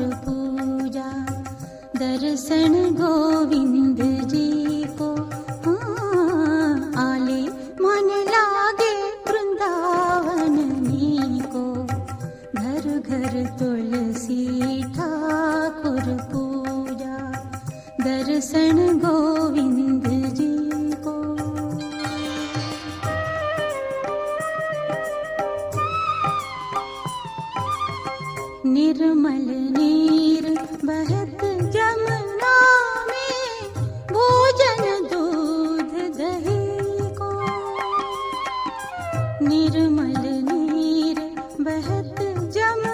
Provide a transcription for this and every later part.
पूजा दर्शन गोविन्द जी को आले मन लागे वृन्दावन को। घर घर तुलसी ठाकुर पूजा दर्शन गोविन्द जी को। निर्मल निर्मल नीर बहत जमुना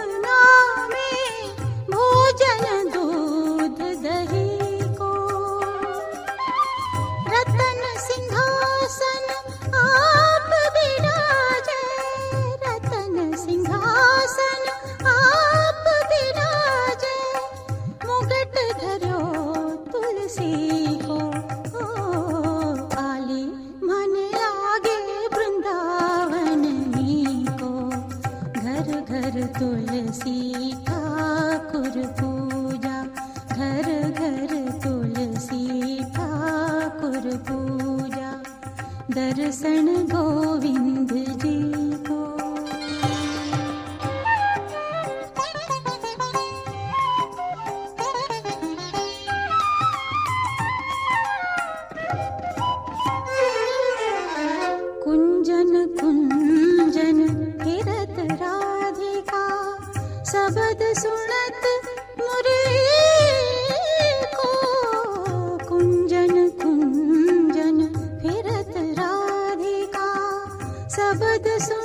तुलसी ठाकुर पूजा। घर घर तुलसी ठाकुर पूजा। दर्शन गोविंद जी को। कुञ्जन कुञ्जन शबद सुनत को कुञ्जन कुञ्जन फिरत राधिका। शबद सुनत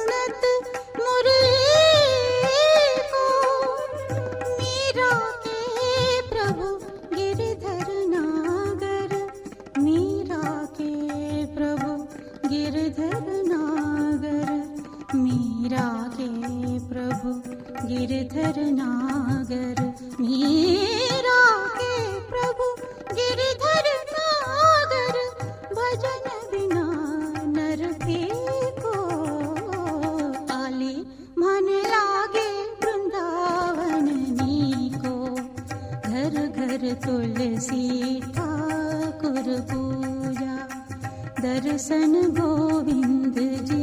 गिरधर नागर मीरा के प्रभु गिरधर नागर भजन बिना नर के को आली मन लागे वृंदावन नी को घर घर तुलसी ठाकुर पूजा दर्शन गोविंद जी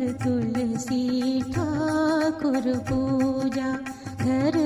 घर तुलसी ठाकुर पूजा घर